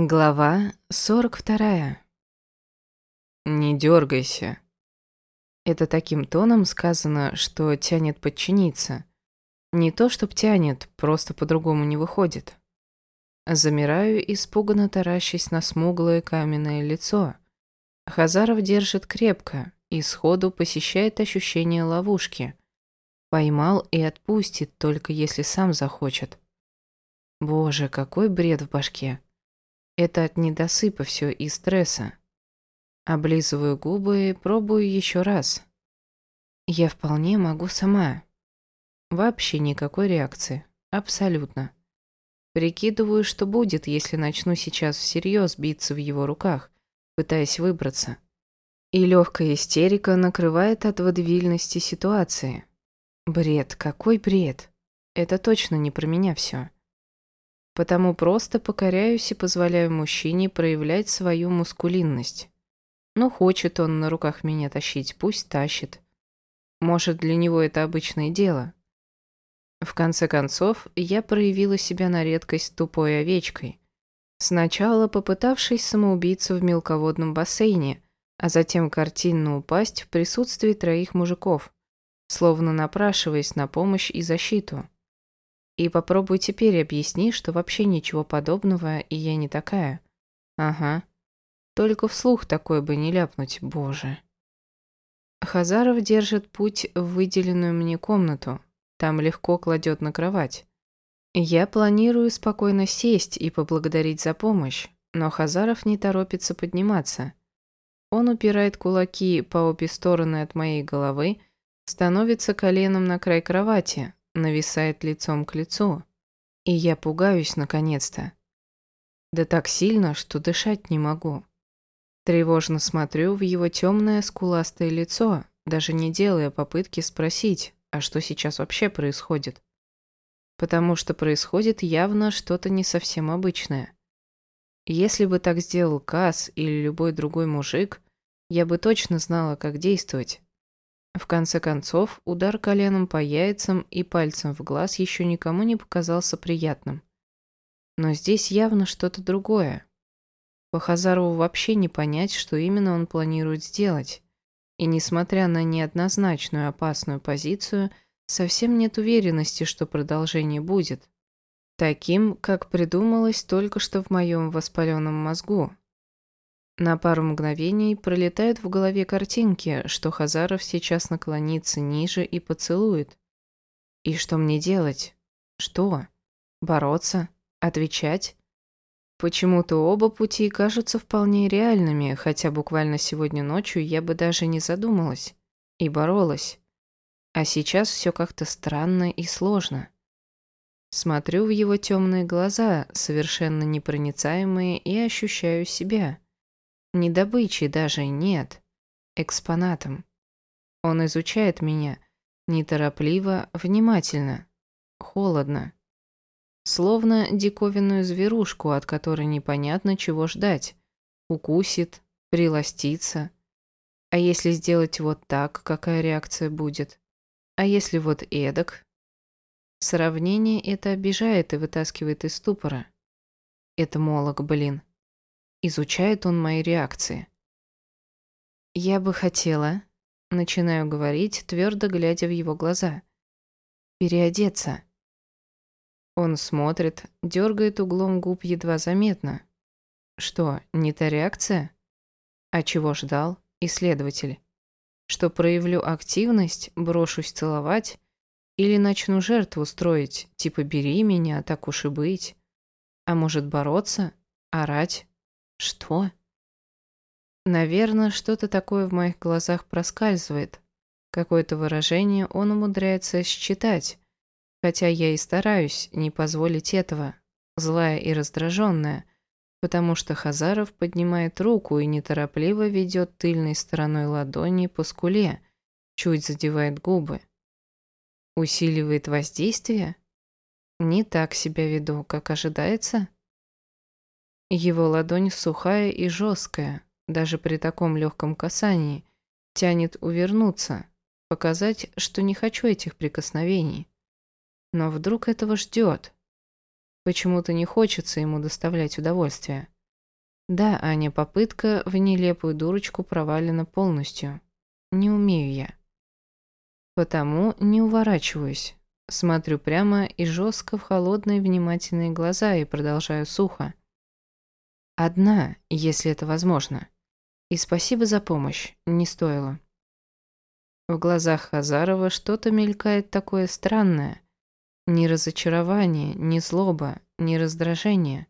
Глава 42. «Не дергайся». Это таким тоном сказано, что тянет подчиниться. Не то, чтоб тянет, просто по-другому не выходит. Замираю, испуганно таращась на смуглое каменное лицо. Хазаров держит крепко и сходу посещает ощущение ловушки. Поймал и отпустит, только если сам захочет. Боже, какой бред в башке. Это от недосыпа все и стресса. Облизываю губы и пробую еще раз. Я вполне могу сама. Вообще никакой реакции. Абсолютно. Прикидываю, что будет, если начну сейчас всерьез биться в его руках, пытаясь выбраться. И легкая истерика накрывает от водвильности ситуации. Бред, какой бред? Это точно не про меня все. Потому просто покоряюсь и позволяю мужчине проявлять свою мускулинность. Ну, хочет он на руках меня тащить, пусть тащит. Может, для него это обычное дело. В конце концов, я проявила себя на редкость тупой овечкой. Сначала попытавшись самоубиться в мелководном бассейне, а затем картинно упасть в присутствии троих мужиков, словно напрашиваясь на помощь и защиту. И попробуй теперь объясни, что вообще ничего подобного, и я не такая. Ага. Только вслух такое бы не ляпнуть, боже. Хазаров держит путь в выделенную мне комнату. Там легко кладет на кровать. Я планирую спокойно сесть и поблагодарить за помощь, но Хазаров не торопится подниматься. Он упирает кулаки по обе стороны от моей головы, становится коленом на край кровати, нависает лицом к лицу. И я пугаюсь наконец-то. Да так сильно, что дышать не могу. Тревожно смотрю в его темное скуластое лицо, даже не делая попытки спросить, а что сейчас вообще происходит. Потому что происходит явно что-то не совсем обычное. Если бы так сделал Кас или любой другой мужик, я бы точно знала, как действовать. В конце концов, удар коленом по яйцам и пальцем в глаз еще никому не показался приятным. Но здесь явно что-то другое. По Хазарову вообще не понять, что именно он планирует сделать. И несмотря на неоднозначную опасную позицию, совсем нет уверенности, что продолжение будет. Таким, как придумалось только что в моем воспаленном мозгу. На пару мгновений пролетают в голове картинки, что Хазаров сейчас наклонится ниже и поцелует. И что мне делать? Что? Бороться? Отвечать? Почему-то оба пути кажутся вполне реальными, хотя буквально сегодня ночью я бы даже не задумалась. И боролась. А сейчас все как-то странно и сложно. Смотрю в его темные глаза, совершенно непроницаемые, и ощущаю себя – не добычей даже, нет. Экспонатом. Он изучает меня. Неторопливо, внимательно. Холодно. Словно диковинную зверушку, от которой непонятно чего ждать. Укусит, приластится. А если сделать вот так, какая реакция будет? А если вот эдак? Сравнение это обижает и вытаскивает из ступора. Это молок, блин. Изучает он мои реакции. «Я бы хотела...» Начинаю говорить, твердо глядя в его глаза. «Переодеться». Он смотрит, дергает углом губ едва заметно. Что, не та реакция? А чего ждал исследователь? Что проявлю активность, брошусь целовать? Или начну жертву строить, типа «бери меня, так уж и быть»? А может бороться, орать, что? Наверное, что-то такое в моих глазах проскальзывает. Какое-то выражение он умудряется считать. Хотя я и стараюсь не позволить этого, злая и раздраженная, потому что Хазаров поднимает руку и неторопливо ведет тыльной стороной ладони по скуле, чуть задевает губы. Усиливает воздействие? Не так себя веду, как ожидается? Его ладонь сухая и жесткая, даже при таком легком касании, тянет увернуться, показать, что не хочу этих прикосновений. Но вдруг этого ждет. Почему-то не хочется ему доставлять удовольствие. Да, Аня, попытка в нелепую дурочку провалена полностью. Не умею я. Потому не уворачиваюсь. Смотрю прямо и жестко в холодные внимательные глаза и продолжаю сухо. Одна, если это возможно. И спасибо за помощь, не стоило. В глазах Хазарова что-то мелькает такое странное. Ни разочарование, ни злоба, ни раздражение.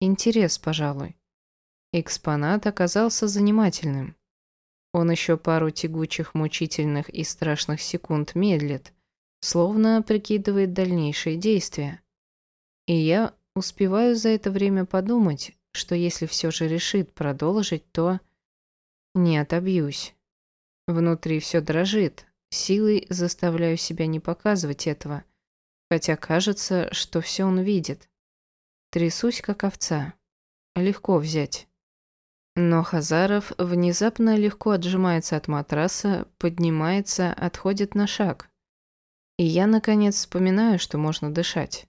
Интерес, пожалуй. Экспонат оказался занимательным. Он еще пару тягучих, мучительных и страшных секунд медлит, словно прикидывает дальнейшие действия. И я успеваю за это время подумать, что если все же решит продолжить, то не отобьюсь. Внутри все дрожит, силой заставляю себя не показывать этого, хотя кажется, что все он видит. Трясусь, как овца. Легко взять. Но Хазаров внезапно легко отжимается от матраса, поднимается, отходит на шаг. И я, наконец, вспоминаю, что можно дышать.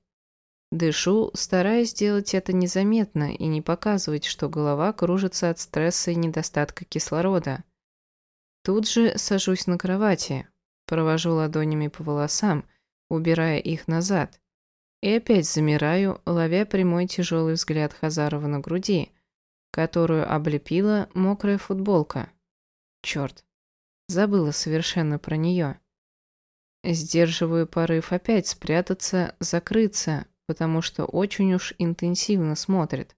Дышу, стараясь сделать это незаметно и не показывать, что голова кружится от стресса и недостатка кислорода. Тут же сажусь на кровати, провожу ладонями по волосам, убирая их назад. И опять замираю, ловя прямой тяжелый взгляд Хазарова на груди, которую облепила мокрая футболка. Черт, забыла совершенно про нее. Сдерживаю порыв опять спрятаться, закрыться, потому что очень уж интенсивно смотрит.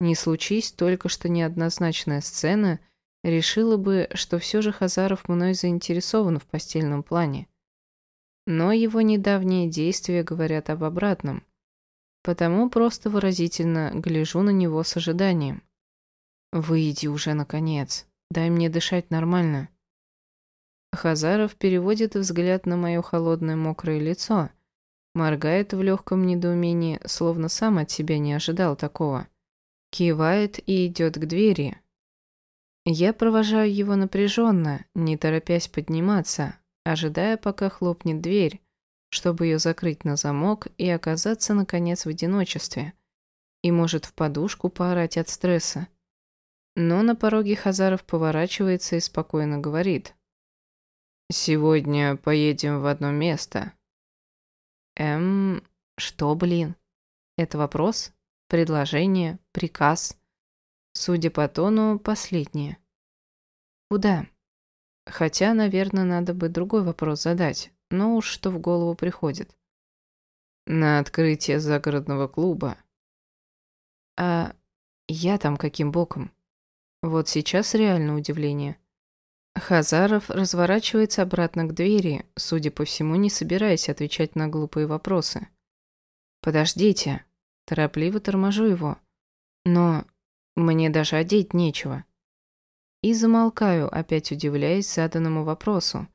Не случись только что неоднозначная сцена, решила бы, что все же Хазаров мной заинтересован в постельном плане. Но его недавние действия говорят об обратном. Потому просто выразительно гляжу на него с ожиданием. «Выйди уже, наконец. Дай мне дышать нормально». Хазаров переводит взгляд на мое холодное мокрое лицо, моргает в легком недоумении, словно сам от себя не ожидал такого. Кивает и идет к двери. Я провожаю его напряженно, не торопясь подниматься, ожидая, пока хлопнет дверь, чтобы ее закрыть на замок и оказаться, наконец, в одиночестве. И может в подушку поорать от стресса. Но на пороге Хазаров поворачивается и спокойно говорит. «Сегодня поедем в одно место». Эм, что, блин? Это вопрос? Предложение? Приказ? Судя по тону, последнее. Куда? Хотя, наверное, надо бы другой вопрос задать, но уж что в голову приходит. На открытие загородного клуба. А я там каким боком? Вот сейчас реально удивление. Хазаров разворачивается обратно к двери, судя по всему, не собираясь отвечать на глупые вопросы. «Подождите». Торопливо торможу его. «Но мне даже одеть нечего». И замолкаю, опять удивляясь заданному вопросу.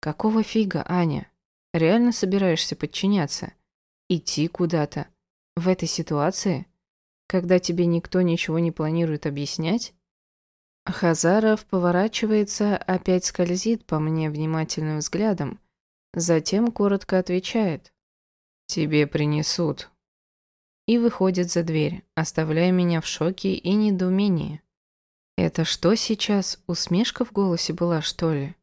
«Какого фига, Аня? Реально собираешься подчиняться? Идти куда-то? В этой ситуации? Когда тебе никто ничего не планирует объяснять?» Хазаров поворачивается, опять скользит по мне внимательным взглядом, затем коротко отвечает «Тебе принесут» и выходит за дверь, оставляя меня в шоке и недоумении. Это что сейчас, усмешка в голосе была, что ли?